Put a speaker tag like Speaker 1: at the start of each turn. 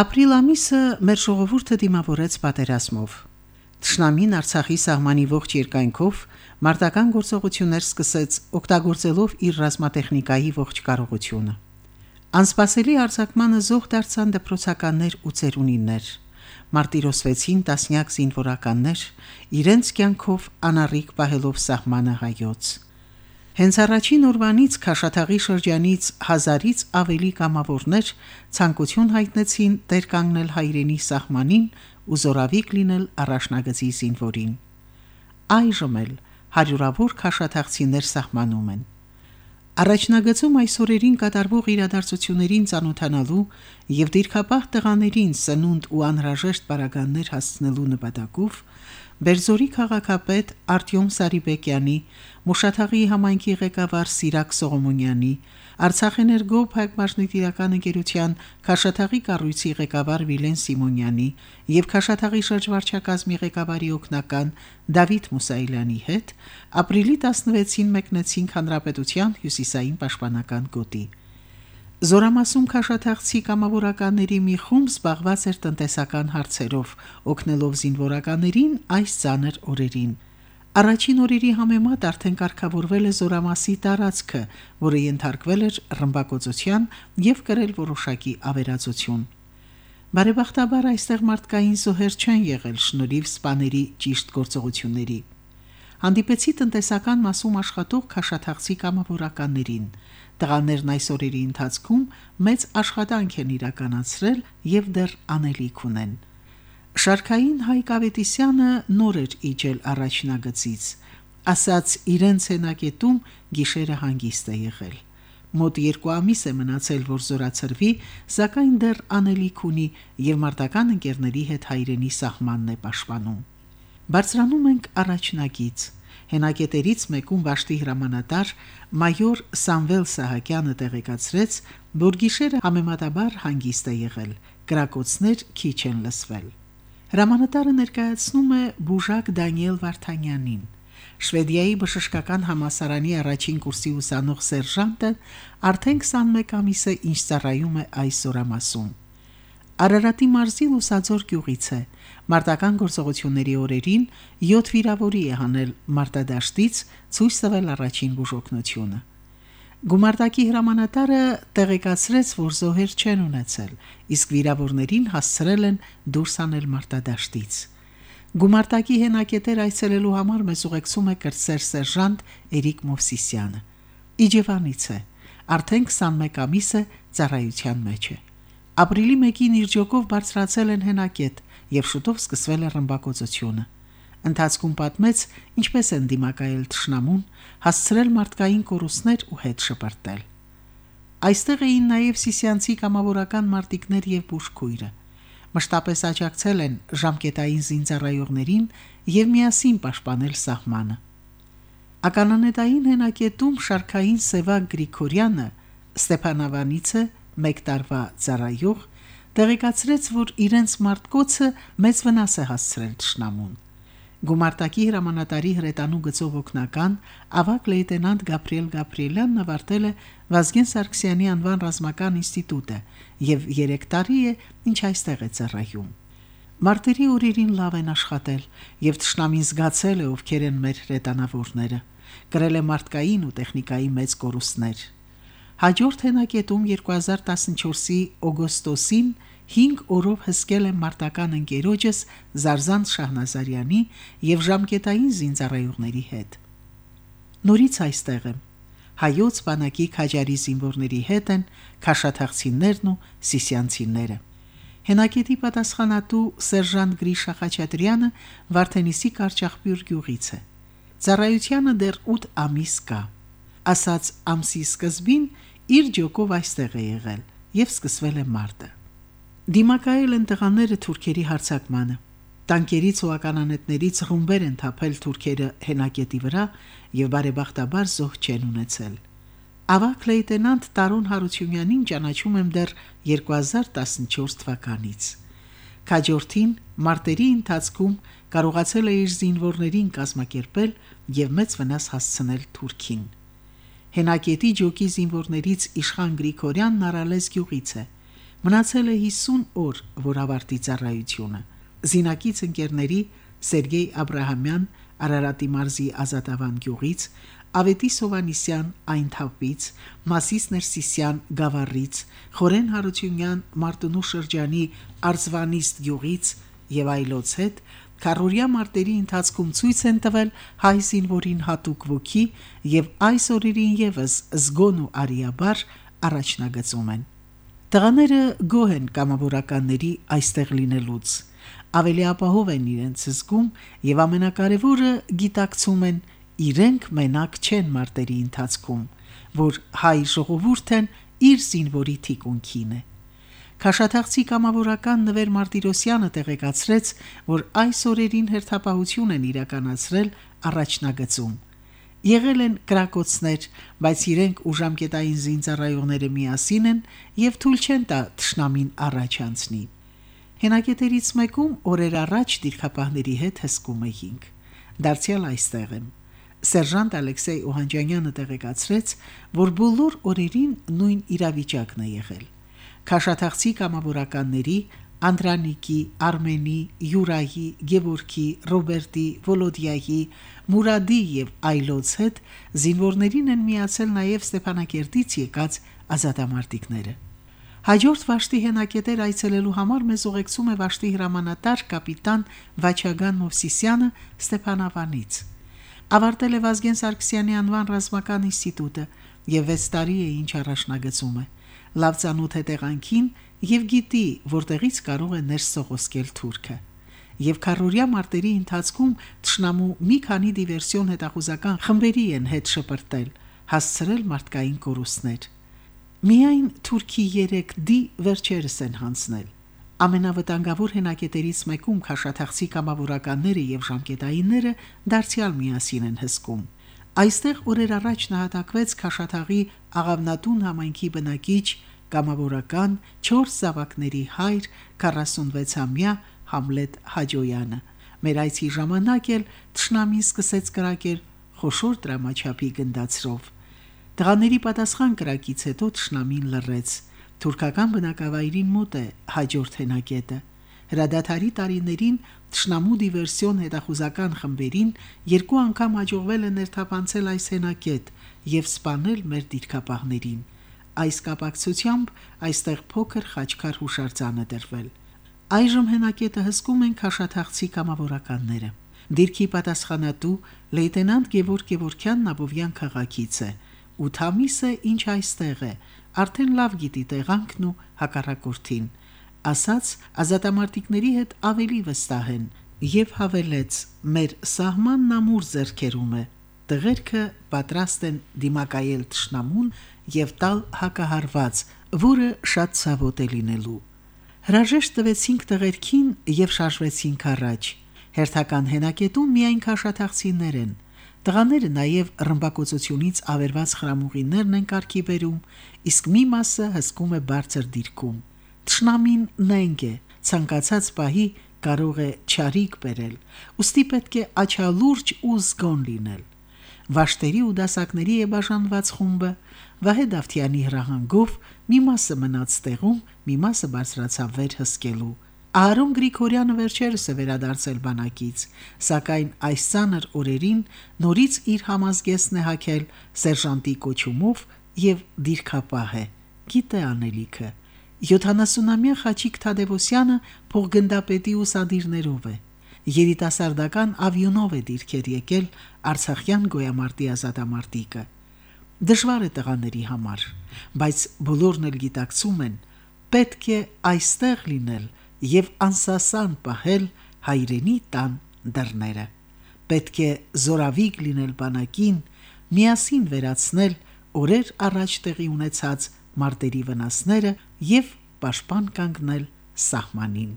Speaker 1: Ապրիլ ամիսը մեր ժողովուրդը դիմավորեց պատերազմով։ Տշնամին Արցախի սահմանի ողջ երկայնքով մարտական գործողություններ սկսեց օգտագործելով իր ռազմատեխնիկայի ողջ կարողությունը։ Անսպասելի արձակմանը զոհ դարձան դպրոցականներ ու ծերունիներ։ Մարտիրոսվեցին տասնյակ զինվորականներ, իրենց կյանքով անառիկ պահելով սահմանը հայոց։ Հենց առաջին օրվանից Քաշաթաղի շրջանից հազարից ավելի կամավորներ ցանկություն հայտնեցին տեր կանգնել հայրենի սահմանին ու զորավիկ լինել առաջնագծի զինվորին։ Այժմ էլ հարյուրավոր քաշաթաղցիներ սահմանում են։ Առաջնագծում այսօրերին կատարվող իրադարձություններին ծանոթանալու եւ դիրքապահ տղաներին սնունդ ու անհրաժեշտ բարագաններ հասցնելու նպատակով Բերձորի քաղաքապետ Արտյոմ Սարիբեկյանի, Մուշաթաղի համայնքի ղեկավար Սիրակ Սողոմոնյանի, Արցախեներգո Փակմաշնիտիրական ընկերության Քաշաթաղի կառույցի ղեկավար Վիլեն Սիմոնյանի եւ Քաշաթաղի շրջվարչակազմի ղեկավարի օգնական Դավիթ Մուսայելյանի հետ ապրիլի 16-ին մեկնեցին Հանրապետության հյուսիսային պաշտպանական գոտի։ Զորամասում քաշաթաղցի կամավորականների մի խումբ զբաղված էր տնտեսական հարցերով, օգնելով զինվորականներին այս ցաներ օրերին։ Առաջին օրերի համեմատ արդեն կարգավորվել է զորամասի տարածքը, որը ենթարկվել էր ռմբակոծության եւ կրել որոշակի ավերածություն։ Բարեբախտաբար այստեղ մարդկային զոհեր չեն եղել շնորհիվ սպաների ճիշտ գործողությունների։ Հանդիպեցի տնտեսական մասում աշխատող քաշաթաղցի կամավորականներին։ Տղաներն այս օրերի ընթացքում մեծ աշխատանք են իրականացրել եւ դեռ անելիք ունեն։ Շարքային Հայկ Ավետիսյանը նոր էր իջել առաջնագծից, ասաց իրենց հենակետում գիշերը հանգիստ է եղել։ Մոտ երկու ամիս է մնացել, որ զորացրվի, սակայն դեռ անելիք ունի եւ մարտական ընկերների հետ հայրենի սահմանն է պաշտպանում։ Բարձրանում ենք առաջնագից։ Հենակետերից մեկում Վաշտի հրամանատար մայոր Սամվել Սահակյանը տեղեկացրեց, որ գիշերը համեմատաբար հանգիստ է եղել, կրակոցներ քիչ են լսվել։ Հրամանատարը ներկայացնում է Բուժակ Դանիել Վարդանյանին։ Շվեդիայի բժշկական համասարանի առաջին կուրսի ուսանող սերժանտը արդեն 21 ամիս է ինչ ծառայում է այս զորամասում։ Արարատի մարզի Լուսաձոր գյուղից է։ Մարտական գործողությունների օրերին 7 վիրավորի է հանել մարտադաշտից ցույց տվել առաջին բուժօգնությունը։ Գումարտակի հրամանատարը տեղեկացրեց, որ զոհեր չեն ունեցել, իսկ վիրավորներին հասցրել են դուրս անել մարտադաշտից։ Գումարտակի հենակետեր այցելելու համար մեզ ուղեկցում է կրտսեր սերժանտ Էրիկ Մովսիսյանը։ Իջևանից է։ Արդեն 21 ամիս է ծառայության մեջ է։ Ապրիլի 1-ին իր ջոկով բարձրացել են հենակետ եւ շուտով սկսվել է ռմբակոծությունը։ Ընթացքում պատմեց, ինչպես են դիմակայել ճշնամուն, հասցրել մարդկային կորուստներ ու հետ շպրտել։ Այստեղ էին նաև Սիսյանցի կամավորական մարտիկներ եւ բուժքույրը։ Մշտապես աջակցել են ժամկետային զինծառայողներին եւ միասին պաշտպանել սահմանը։ Ականանետային հենակետում շարքային Սևակ Գրիգորյանը Ստեփանավանիցը մեկ տարվա ծառայող տեղեկացրեց, որ իրենց մարտկոցը մեծ վնաս է հասցրել ճշնամուն։ Գումարտակի հրամանատարի հրետանու գծով օկնական ավակ լեյտենանտ Գաբրիել Գաբրիելյանն ավարտել է Վազգեն Սարգսյանի անվան ռազմական ինստիտուտը եւ 3 տարի է ինչ այստեղ է ծառայում։ Մարտերի օրերին լավ են աշխատել եւ ճշնամին զգացել է ովքեր են մեր հրետանավորները։ Գրել է մարդկային ու տեխնիկայի մեծ կորուստներ։ Հաջորդ հենակետում 2014-ի օգոստոսին 5 օրով հսկել է մարտական ընկերոջս Զարզանտ Շահնազարյանի եւ ժամկետային զինծառայողների հետ։ Նորից այստեղ եմ։ Հայոց բանակի քաջարի զինվորների հետ են քաշաթաղցիներն ու սիսյանցիները։ Հենակետի պատասխանատու սերժանտ Գրիշա Խաչատրյանը Վարդենիսի կարճախբյուր գյուղից է։ Ծառայությանը դեռ 8 ամիս կա։ Ասաց ամսի սկզբին իր ջոկով այստեղ է եղել եւ սկսվել է մարտը։ Դիմակայել են տղաները թուրքերի հարցակմանը։ Տանկերից ու ականանետներից ռումբեր են թափել թուրքերը հենակետի վրա եւ բարեբախտաբար զոհ չեն ունեցել։ Ավակ լեյտենանտ Տարոն Հարությունյանին ճանաչում եմ դեռ 2014 թվականից։ Քաջորդին մարտերի ընթացքում կարողացել է իր զինվորներին կազմակերպել եւ մեծ վնաս հասցնել Թուրքին։ Հենակետի ջոկի զինվորներից Իշխան Գրիգորյանն առալես գյուղից է։ Մնացել է 50 օր, որ ավարտի ծառայությունը։ Զինակից ընկերների Սերգեյ Աբ รา համյան Արարատի մարզի Ազատավան գյուղից, Ավետի Սովանիսյան այն թափից, Մասիս Ներսիսյան Գավառից, Խորեն Հարությունյան Մարտունու շրջանի Արզվանիստ գյուղից եւ այլոց հետ Կարորիա մարտերի ընթացքում ցույց են տվել հայ զինվորին հատուկ ոգի եւ այս օրերին եւս զգոն ու արիաբար առաջնագծում են։ Տղաները գոհ են կամավորականների այստեղ լինելուց ավելի ապահով են իրենց զգում եւ ամենակարևորը գիտակցում են իրենք մենակ չեն մարտերի ընթացքում, որ հայ ժողովուրդն իր զինվորի թիկունքին է։ Քաշաթաղցի կամավորական Նվեր Մարտիրոսյանը տեղեկացրեց, որ այս օրերին հերթապահություն են իրականացրել առաջնագծում։ Եղել են կրակոցներ, բայց իրենք ուժամկետային զինծառայողները միասին են եւ թույլ չեն տա ճշնամին առաջ անցնի։ Հենակետերից մեկում օրեր առաջ դիրքապահների հետ հսկում էինք։ Դարձյալ այստեղ եմ։ Սերժանտ Ալեքսեյ Օհանջանյանը տեղեկացրեց, որ բոլոր օրերին նույն իրավիճակն է եղել։ Քաշաթաղցի կամավորականների Անդրանիկի, Արմենի, Յուրայի, Գևորգի, Ռոբերտի, Վոլոդիայի, Մուրադի եւ այլոց հետ զինվորներին են միացել նաեւ Ստեփանակերտից եկած ազատամարտիկները։ Հաջորդ Վաշտի հենակետեր այցելելու համար մեզ ուղեկցում է Վաշտի հրամանատար կապիտան Վաչագան Մովսիսյանը Ստեփանավանից։ Ավարտել է Վազգեն Սարգսյանի անվան ռազմական ինստիտուտը եւ 6 տարի է ինչ առաջնագծում է։ Լավ ծանոթ է տեղանքին եւ գիտի, որտեղից կարող է ներս սողոսկել թուրքը եւ քարորիա մարտերի ընթացքում ճշնամու մի քանի դիվերսիոն հետախուզական խմբերի են հետ շպրտել, հասցրել մարդկային կորուստներ։ Միայն Թուրքի 3D վերջերս են հանձնել։ Ամենավտանգավոր հենակետերից մեկում քաշաթաղցի կամավորականները եւ ժամկետայինները դարձյալ միասին են հսկում։ Այստեղ օրեր առաջ նահատակվեց քաշաթաղի աղավնատուն համայնքի բնակիչ կամավորական 4 զավակների հայր 46-ամյա Համլետ Հաջոյանը։ Մեր այցի ժամանակ էլ Տշնամին սկսեց կրակել խոշոր դրամաչափի գնդացրով։ Տղաների պատասխան կրակից հետո Տշնամին լռեց։ Թուրքական բնակավայրին մոտ է հաջորդ հենակետը։ Հրադադարի տարիներին Տշնամու դիվերսիոն հետախուզական խմբերին երկու անգամ հաջողվել է ներթափանցել այս հենակետ եւ սպանել մեր դիրքապահներին։ Այս կապակցությամբ այստեղ փոքր խաչքար հուշարձան է դրվել։ Այժմ հենակետը հսկում են քաշաթաղցի կամավորականները։ Դիրքի պատասխանատու լեյտենանտ Գևորգ Գևորքյանն Աբովյան քաղաքից է։ 8 ամիս է ինչ այստեղ է, արդեն լավ գիտի տեղանքն ու հակառակորդին, ասաց ազատամարտիկների հետ ավելի վստահ են եւ հավելեց մեր սահմանն ամուր зерքերում է տղերքը պատրաստ են դիմակայել ճշնամուն եւ տալ հակահարված որը շատ ցավոտ է լինելու հրաժեշտ տվեցինք տղերքին եւ շարժվեցինք առաջ հերթական հենակետում միայն քաշաթաղցիներ են Տղաները նաև ռմբակոծությունից ավերված խրամուղիներն են կարգի բերում, իսկ մի մասը հսկում է բարձր դիրքում։ Տշնամին նենգ է, ցանկացած պահի կարող է ճարիք բերել, ուստի պետք է աչալուրջ ու զգոն լինել։ Վաշտերի ու դասակների է բաժանված խումբը Վահե Դավթյանի հրահանգով մի մասը մնաց տեղում, մի մասը բարձրացավ վեր հսկելու։ Ահարոն Գրիգորյանը վերջերս է վերադարձել բանակից, սակայն այս ցաներ օրերին նորից իր համազգեսն է հակել սերժանտի կոչումով եւ դիրքապահ է։ Գիտե անելիքը 70-ամյա Խաչիկ Թադևոսյանը փողգնդապետի ուսադիրներով է։ Երիտասարդական ավյունով է դիրքեր եկել Արցախյան գոյամարտի ազատամարտիկը։ Դժվար է տղաների համար, բայց բոլորն էլ գիտակցում են, պետք է այստեղ լինել եւ անսասան պահել հայրենի տան դռները։ Պետք է զորավիկ լինել բանակին, միասին վերացնել օրեր առաջ տեղի ունեցած մարտերի վնասները եւ պաշտպան կանգնել սահմանին։